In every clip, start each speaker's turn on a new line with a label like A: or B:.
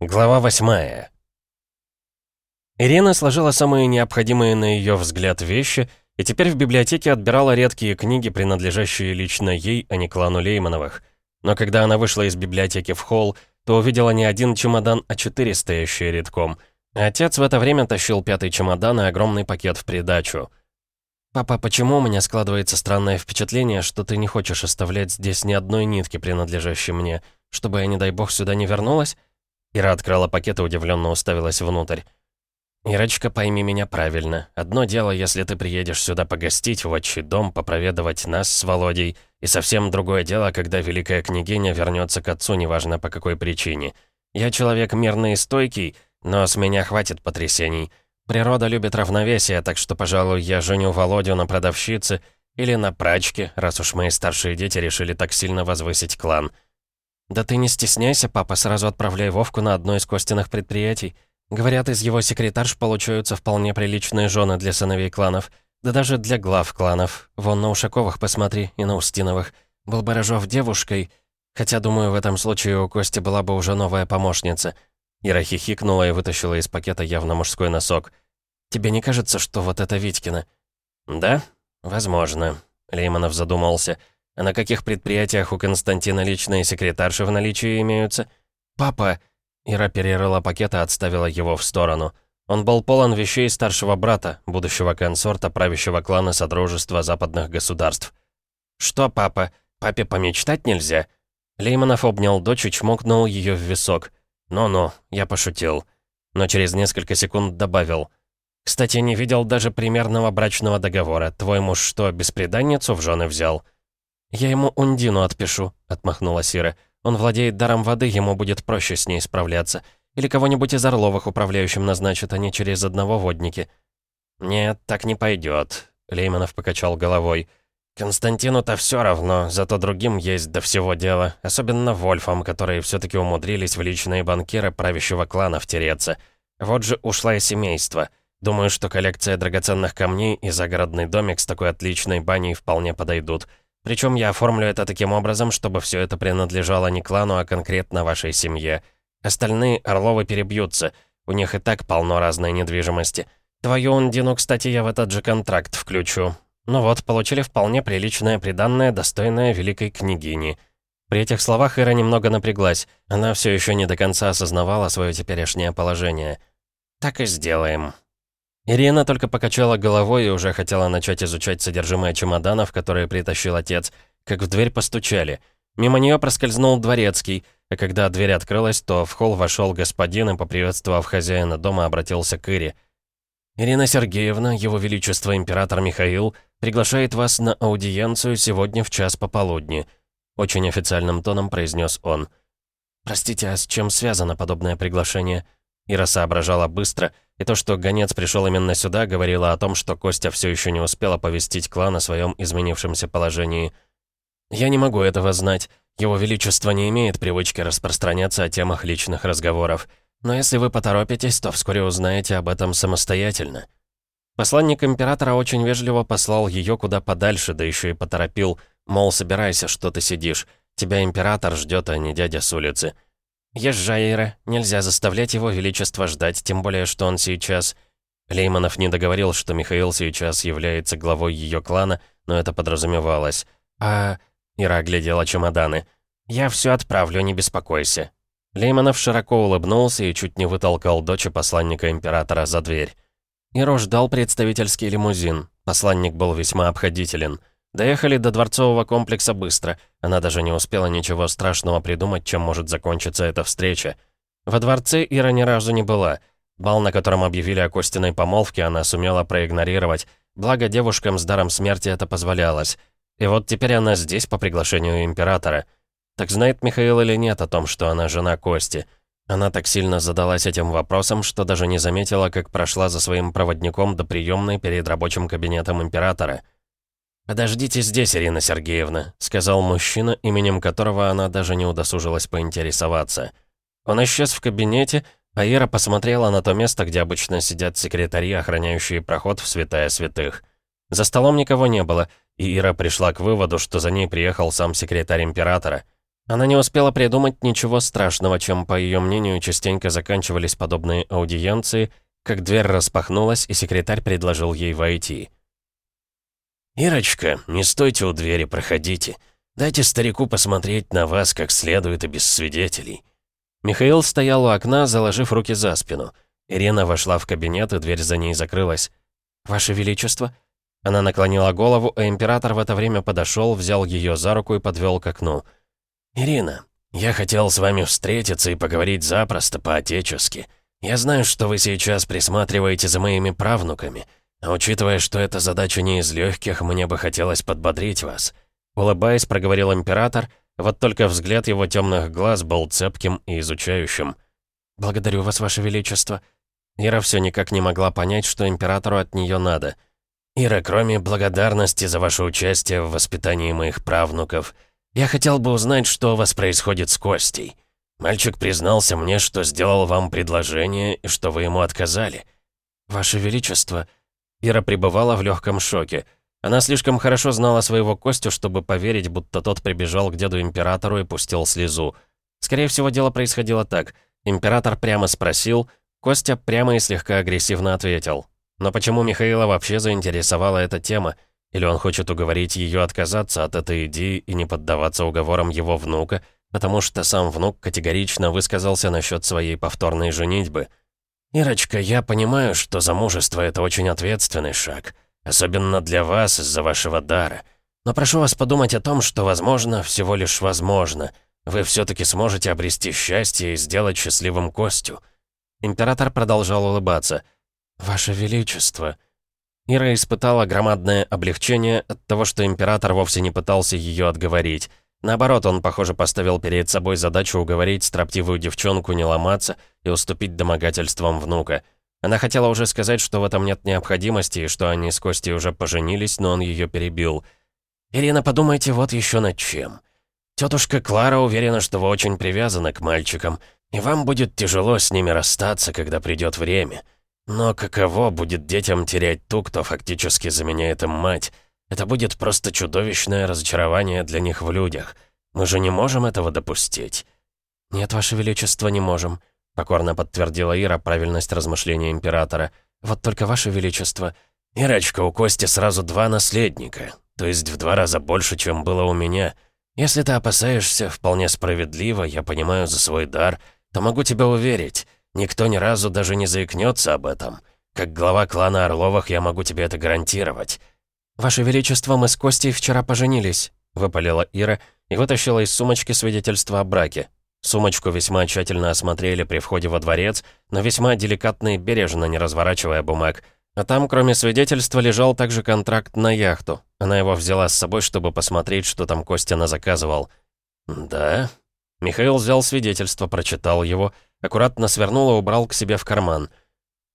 A: Глава восьмая. Ирина сложила самые необходимые на ее взгляд вещи и теперь в библиотеке отбирала редкие книги, принадлежащие лично ей, а не клану Леймановых. Но когда она вышла из библиотеки в холл, то увидела не один чемодан, а четыре стоящие редком. Отец в это время тащил пятый чемодан и огромный пакет в придачу. «Папа, почему у меня складывается странное впечатление, что ты не хочешь оставлять здесь ни одной нитки, принадлежащей мне, чтобы я, не дай бог, сюда не вернулась?» Ира открыла пакет и удивленно уставилась внутрь. «Ирочка, пойми меня правильно. Одно дело, если ты приедешь сюда погостить, в отчий дом, попроведывать нас с Володей, и совсем другое дело, когда великая княгиня вернется к отцу, неважно по какой причине. Я человек мирный и стойкий, но с меня хватит потрясений. Природа любит равновесие, так что, пожалуй, я женю Володю на продавщице или на прачке, раз уж мои старшие дети решили так сильно возвысить клан». «Да ты не стесняйся, папа, сразу отправляй Вовку на одно из Костиных предприятий. Говорят, из его секретарш получаются вполне приличные жены для сыновей кланов. Да даже для глав кланов. Вон на Ушаковых посмотри и на Устиновых. Был бы Рожов девушкой. Хотя, думаю, в этом случае у Кости была бы уже новая помощница». Ира хихикнула и вытащила из пакета явно мужской носок. «Тебе не кажется, что вот это Витькина?» «Да, возможно», — Лейманов задумался. А на каких предприятиях у Константина личные секретарши в наличии имеются? Папа!» Ира перерыла пакет и отставила его в сторону. Он был полон вещей старшего брата, будущего консорта правящего клана Содружества Западных Государств. «Что, папа? Папе помечтать нельзя?» Лейманов обнял дочь и чмокнул ее в висок. «Ну-ну, я пошутил». Но через несколько секунд добавил. «Кстати, не видел даже примерного брачного договора. Твой муж что, беспреданницу в жены взял?» «Я ему Ундину отпишу», — отмахнула Сира. «Он владеет даром воды, ему будет проще с ней справляться. Или кого-нибудь из Орловых управляющим назначат, а не через одного водники». «Нет, так не пойдет», — Лейманов покачал головой. «Константину-то все равно, зато другим есть до всего дела, особенно Вольфам, которые все таки умудрились в личные банкиры правящего клана втереться. Вот же ушло и семейство. Думаю, что коллекция драгоценных камней и загородный домик с такой отличной баней вполне подойдут». Причем я оформлю это таким образом, чтобы все это принадлежало не клану, а конкретно вашей семье. Остальные Орловы перебьются. У них и так полно разной недвижимости. Твою Ундину, кстати, я в этот же контракт включу. Ну вот, получили вполне приличное приданное, достойное великой княгини. При этих словах Ира немного напряглась. Она все еще не до конца осознавала свое теперешнее положение. «Так и сделаем», Ирина только покачала головой и уже хотела начать изучать содержимое чемоданов, которые притащил отец, как в дверь постучали. Мимо нее проскользнул дворецкий, а когда дверь открылась, то в холл вошел господин и, поприветствовав хозяина дома, обратился к Ире. «Ирина Сергеевна, Его Величество Император Михаил, приглашает вас на аудиенцию сегодня в час пополудни», очень официальным тоном произнес он. «Простите, а с чем связано подобное приглашение?» Ира соображала быстро, и то, что гонец пришел именно сюда, говорило о том, что Костя все еще не успел оповестить клан о своем изменившемся положении. «Я не могу этого знать. Его Величество не имеет привычки распространяться о темах личных разговоров. Но если вы поторопитесь, то вскоре узнаете об этом самостоятельно». Посланник императора очень вежливо послал ее куда подальше, да еще и поторопил, мол, собирайся, что ты сидишь. Тебя император ждет, а не дядя с улицы. «Езжай. Нельзя заставлять его величество ждать, тем более, что он сейчас...» Лейманов не договорил, что Михаил сейчас является главой ее клана, но это подразумевалось. «А...» — Ира глядела чемоданы. «Я все отправлю, не беспокойся». Лейманов широко улыбнулся и чуть не вытолкал дочь посланника императора за дверь. Иру ждал представительский лимузин. Посланник был весьма обходителен. Доехали до дворцового комплекса быстро. Она даже не успела ничего страшного придумать, чем может закончиться эта встреча. Во дворце Ира ни разу не была. Бал, на котором объявили о Костиной помолвке, она сумела проигнорировать. Благо, девушкам с даром смерти это позволялось. И вот теперь она здесь по приглашению императора. Так знает Михаил или нет о том, что она жена Кости? Она так сильно задалась этим вопросом, что даже не заметила, как прошла за своим проводником до приемной перед рабочим кабинетом императора. «Подождите здесь, Ирина Сергеевна», — сказал мужчина, именем которого она даже не удосужилась поинтересоваться. Он исчез в кабинете, а Ира посмотрела на то место, где обычно сидят секретари, охраняющие проход в святая святых. За столом никого не было, и Ира пришла к выводу, что за ней приехал сам секретарь императора. Она не успела придумать ничего страшного, чем, по ее мнению, частенько заканчивались подобные аудиенции, как дверь распахнулась, и секретарь предложил ей войти.
B: «Ирочка, не стойте у двери, проходите. Дайте старику посмотреть на вас как следует и без свидетелей».
A: Михаил стоял у окна, заложив руки за спину. Ирина вошла в кабинет, и дверь за ней закрылась. «Ваше Величество?» Она наклонила голову, а император в это время подошел, взял ее за руку и подвел к окну.
B: «Ирина, я хотел с вами встретиться и поговорить запросто, по-отечески. Я знаю, что вы сейчас присматриваете за моими правнуками, учитывая, что эта задача не из легких, мне бы хотелось подбодрить вас».
A: Улыбаясь, проговорил император, вот только взгляд его темных глаз был цепким и изучающим. «Благодарю вас, ваше величество». Ира все никак не могла понять, что императору от нее надо.
B: «Ира, кроме благодарности за ваше участие в воспитании моих правнуков, я хотел бы узнать, что у вас происходит с Костей». Мальчик признался мне, что сделал вам предложение и что вы ему отказали.
A: Ваше Величество, Ира пребывала в легком шоке. Она слишком хорошо знала своего Костю, чтобы поверить, будто тот прибежал к деду-императору и пустил слезу. Скорее всего, дело происходило так. Император прямо спросил, Костя прямо и слегка агрессивно ответил. Но почему Михаила вообще заинтересовала эта тема? Или он хочет уговорить ее отказаться от этой идеи и не поддаваться уговорам его внука, потому что сам внук категорично высказался насчет своей повторной женитьбы.
B: «Ирочка, я понимаю, что замужество — это очень ответственный шаг, особенно для вас из-за вашего дара. Но прошу вас подумать о том, что, возможно, всего лишь возможно, вы все-таки сможете обрести счастье и сделать счастливым Костю».
A: Император продолжал улыбаться. «Ваше Величество...» Ира испытала громадное облегчение от того, что император вовсе не пытался ее отговорить. Наоборот, он, похоже, поставил перед собой задачу уговорить строптивую девчонку не ломаться и уступить домогательствам внука. Она хотела уже сказать, что в этом нет необходимости, и что они с Костей уже поженились, но он ее перебил.
B: «Ирина, подумайте вот еще над чем. Тетушка Клара уверена, что вы очень привязаны к мальчикам, и вам будет тяжело с ними расстаться, когда придет время. Но каково будет детям терять ту, кто фактически заменяет им мать?» Это будет просто чудовищное разочарование для них в людях. Мы же не можем этого допустить».
A: «Нет, Ваше Величество, не можем», — покорно подтвердила Ира правильность размышления Императора. «Вот только Ваше Величество...»
B: «Ирочка, у Кости сразу два наследника, то есть в два раза больше, чем было у меня. Если ты опасаешься, вполне справедливо, я понимаю за свой дар, то могу тебя уверить, никто ни разу даже не заикнется об этом. Как глава клана Орловых я могу тебе это гарантировать».
A: «Ваше Величество, мы с Костей вчера поженились», — выпалила Ира и вытащила из сумочки свидетельство о браке. Сумочку весьма тщательно осмотрели при входе во дворец, но весьма деликатно и бережно, не разворачивая бумаг. А там, кроме свидетельства, лежал также контракт на яхту. Она его взяла с собой, чтобы посмотреть, что там Костя заказывал.
B: «Да?»
A: Михаил взял свидетельство, прочитал его, аккуратно свернул и убрал к себе в карман.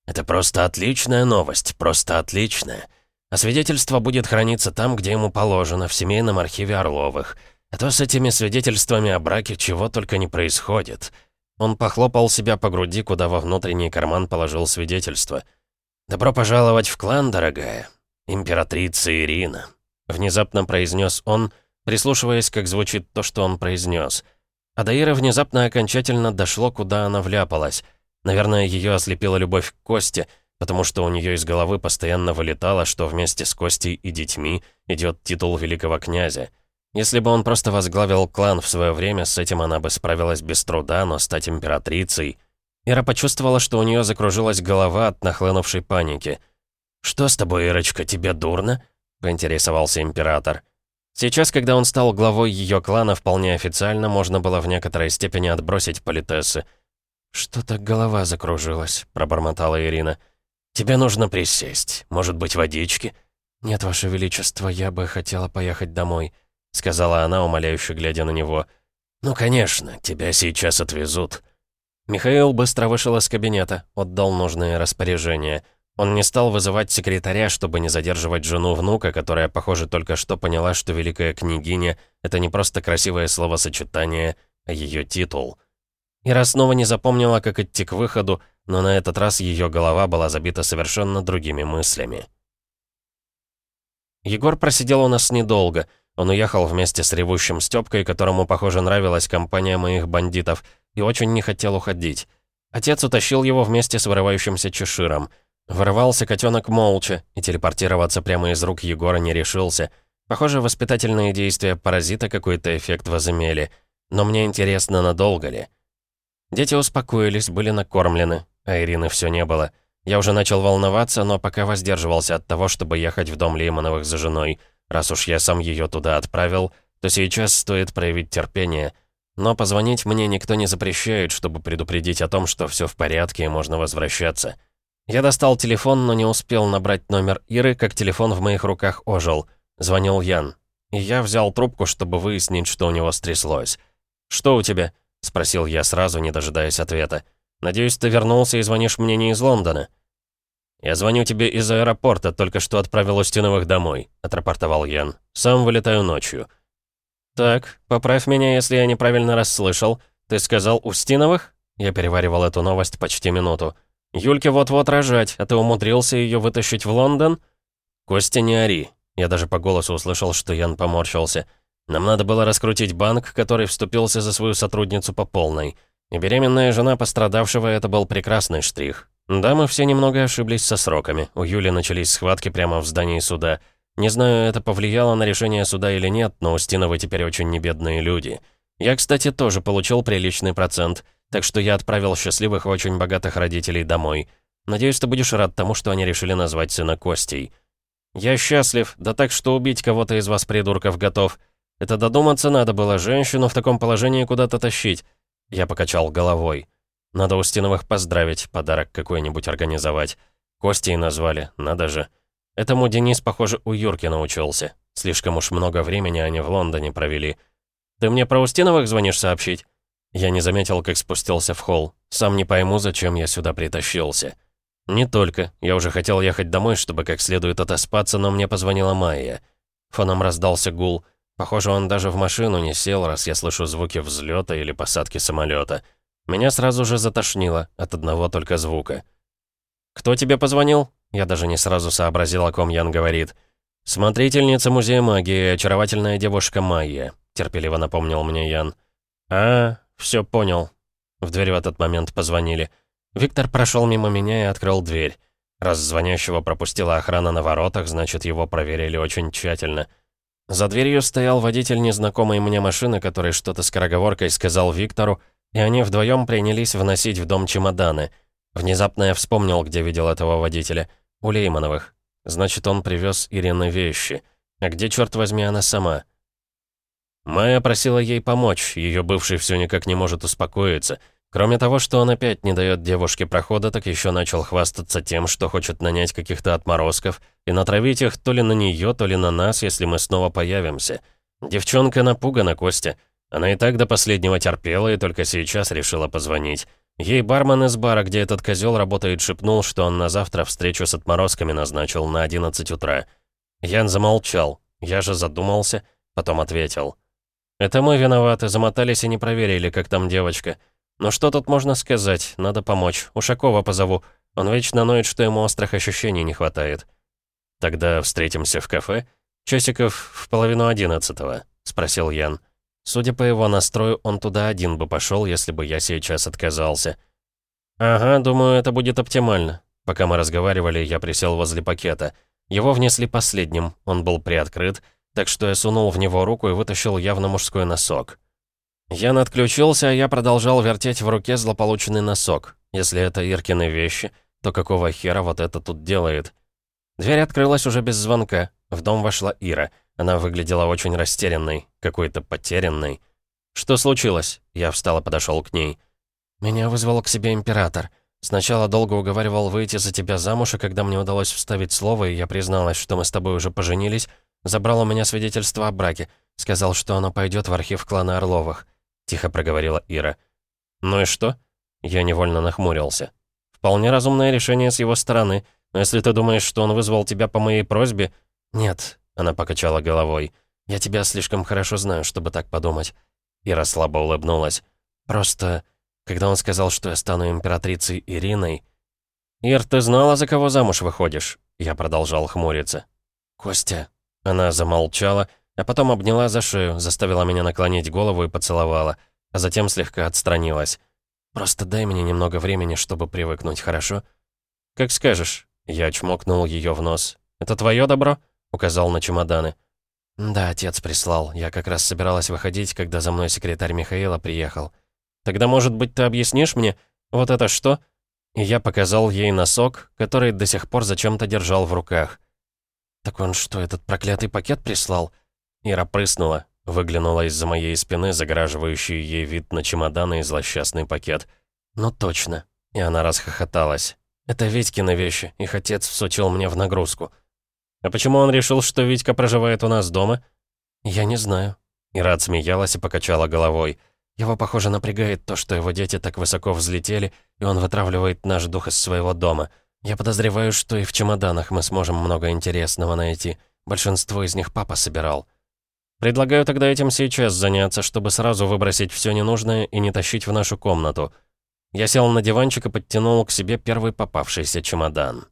B: «Это просто отличная новость, просто отличная. А свидетельство будет храниться там, где ему положено, в семейном архиве Орловых. А то с этими свидетельствами о браке чего только не происходит.
A: Он похлопал себя по груди, куда во внутренний карман положил свидетельство.
B: «Добро пожаловать в клан, дорогая. Императрица Ирина», — внезапно произнес он, прислушиваясь, как звучит то, что он произнес.
A: А Даира внезапно окончательно дошло, куда она вляпалась. Наверное, ее ослепила любовь к Косте — потому что у нее из головы постоянно вылетало, что вместе с Костей и детьми идет титул великого князя. Если бы он просто возглавил клан в свое время, с этим она бы справилась без труда, но стать императрицей... Ира почувствовала, что у нее закружилась голова от нахлынувшей паники.
B: «Что с тобой, Ирочка, тебе дурно?» — поинтересовался император.
A: Сейчас, когда он стал главой ее клана, вполне официально можно было в некоторой степени отбросить политессы.
B: «Что-то голова закружилась», — пробормотала Ирина. «Тебе нужно присесть. Может быть, водички?»
A: «Нет, Ваше Величество, я бы хотела поехать домой», — сказала она, умоляюще глядя на него.
B: «Ну, конечно, тебя сейчас отвезут».
A: Михаил быстро вышел из кабинета, отдал нужные распоряжения. Он не стал вызывать секретаря, чтобы не задерживать жену внука, которая, похоже, только что поняла, что великая княгиня — это не просто красивое словосочетание, а ее титул. Ира снова не запомнила, как идти к выходу, но на этот раз ее голова была забита совершенно другими мыслями. Егор просидел у нас недолго. Он уехал вместе с ревущим Стёпкой, которому, похоже, нравилась компания моих бандитов, и очень не хотел уходить. Отец утащил его вместе с вырывающимся чеширом. Вырывался котенок молча, и телепортироваться прямо из рук Егора не решился. Похоже, воспитательные действия паразита какой-то эффект возымели. Но мне интересно, надолго ли. Дети успокоились, были накормлены, а Ирины все не было. Я уже начал волноваться, но пока воздерживался от того, чтобы ехать в дом Леймановых за женой. Раз уж я сам ее туда отправил, то сейчас стоит проявить терпение. Но позвонить мне никто не запрещает, чтобы предупредить о том, что все в порядке и можно возвращаться. Я достал телефон, но не успел набрать номер Иры, как телефон в моих руках ожил. Звонил Ян. Я взял трубку, чтобы выяснить, что у него стряслось. «Что у тебя?» — спросил я сразу, не дожидаясь ответа. «Надеюсь, ты вернулся и звонишь мне не из Лондона?» «Я звоню тебе из аэропорта, только что отправил Устиновых домой», — отрапортовал Ян. «Сам вылетаю ночью». «Так, поправь меня, если я неправильно расслышал. Ты сказал Устиновых?» Я переваривал эту новость почти минуту. «Юльке вот-вот рожать, а ты умудрился ее вытащить в Лондон?» «Костя, не ори». Я даже по голосу услышал, что Ян поморщился. «Нам надо было раскрутить банк, который вступился за свою сотрудницу по полной. И беременная жена пострадавшего — это был прекрасный штрих. Да, мы все немного ошиблись со сроками. У Юли начались схватки прямо в здании суда. Не знаю, это повлияло на решение суда или нет, но Устиновы теперь очень небедные люди. Я, кстати, тоже получил приличный процент, так что я отправил счастливых и очень богатых родителей домой. Надеюсь, ты будешь рад тому, что они решили назвать сына Костей. Я счастлив, да так, что убить кого-то из вас, придурков, готов. Это додуматься надо было, женщину в таком положении куда-то тащить. Я покачал головой. Надо Устиновых поздравить, подарок какой-нибудь организовать. Костей назвали, надо же. Этому Денис, похоже, у Юрки научился. Слишком уж много времени они в Лондоне провели. Ты мне про Устиновых звонишь сообщить? Я не заметил, как спустился в холл. Сам не пойму, зачем я сюда притащился. Не только. Я уже хотел ехать домой, чтобы как следует отоспаться, но мне позвонила Майя. Фоном раздался гул. Похоже, он даже в машину не сел, раз я слышу звуки взлета или посадки самолета. Меня сразу же затошнило от одного только звука. «Кто тебе позвонил?» Я даже не сразу сообразил, о ком Ян говорит. «Смотрительница музея магии, очаровательная девушка Майя», — терпеливо напомнил мне Ян. «А, все понял». В дверь в этот момент позвонили. Виктор прошел мимо меня и открыл дверь. Раз звонящего пропустила охрана на воротах, значит, его проверили очень тщательно. За дверью стоял водитель незнакомой мне машины, который что-то скороговоркой сказал Виктору, и они вдвоем принялись вносить в дом чемоданы. Внезапно я вспомнил, где видел этого водителя. У Леймановых. Значит, он привез Ирине вещи. А где, черт возьми, она сама? Майя просила ей помочь, ее бывший все никак не может успокоиться. Кроме того, что он опять не дает девушке прохода, так еще начал хвастаться тем, что хочет нанять каких-то отморозков и натравить их то ли на нее, то ли на нас, если мы снова появимся. Девчонка напугана, Костя. Она и так до последнего терпела и только сейчас решила позвонить. Ей бармен из бара, где этот козел работает, шепнул, что он на завтра встречу с отморозками назначил на 11 утра. Ян замолчал. Я же задумался, потом ответил. «Это мы виноваты, замотались и не проверили, как там девочка. Но что тут можно сказать? Надо помочь. Ушакова позову. Он вечно ноет, что ему острых ощущений не хватает». «Тогда встретимся в кафе?» «Часиков в половину одиннадцатого», — спросил Ян. Судя по его настрою, он туда один бы пошел, если бы я сейчас отказался. «Ага, думаю, это будет оптимально». Пока мы разговаривали, я присел возле пакета. Его внесли последним, он был приоткрыт, так что я сунул в него руку и вытащил явно мужской носок. Ян отключился, а я продолжал вертеть в руке злополученный носок. Если это Иркины вещи, то какого хера вот это тут делает? Дверь открылась уже без звонка. В дом вошла Ира — она выглядела очень растерянной, какой-то потерянной. «Что случилось?» Я встал и подошел к ней. «Меня вызвал к себе император. Сначала долго уговаривал выйти за тебя замуж, и когда мне удалось вставить слово, и я призналась, что мы с тобой уже поженились, забрал у меня свидетельство о браке. Сказал, что оно пойдет в архив клана Орловых», — тихо проговорила Ира. «Ну и что?» Я невольно нахмурился. «Вполне разумное решение с его стороны, но если ты думаешь, что он вызвал тебя по моей просьбе...» «Нет, она покачала головой. «Я тебя слишком хорошо знаю, чтобы так подумать». Ира слабо улыбнулась. «Просто, когда он сказал, что я стану императрицей Ириной...» «Ир, ты знала, за кого замуж выходишь?» Я продолжал хмуриться. «Костя...» Она замолчала, а потом обняла за шею, заставила меня наклонить голову и поцеловала, а затем слегка отстранилась. «Просто дай мне немного времени, чтобы привыкнуть, хорошо?» «Как скажешь». Я чмокнул ее в нос. «Это твое добро?» — указал на чемоданы. «Да, отец прислал. Я как раз собиралась выходить, когда за мной секретарь Михаила приехал. Тогда, может быть, ты объяснишь мне, вот это что?» И я показал ей носок, который до сих пор зачем-то держал в руках. «Так он что, этот проклятый пакет прислал?» Ира прыснула, выглянула из-за моей спины, загораживающий ей вид на чемоданы и злосчастный пакет. «Ну точно». И она расхохоталась. «Это Витькины вещи, их отец всучил мне в нагрузку». «А почему он решил, что Витька проживает у нас дома?» «Я не знаю». Ира отсмеялась и покачала головой. Его, похоже, напрягает то, что его дети так высоко взлетели, и он вытравливает наш дух из своего дома. Я подозреваю, что и в чемоданах мы сможем много интересного найти. Большинство из них папа собирал. Предлагаю тогда этим сейчас заняться, чтобы сразу выбросить все ненужное и не тащить в нашу комнату. Я сел на диванчик и подтянул к себе первый попавшийся чемодан.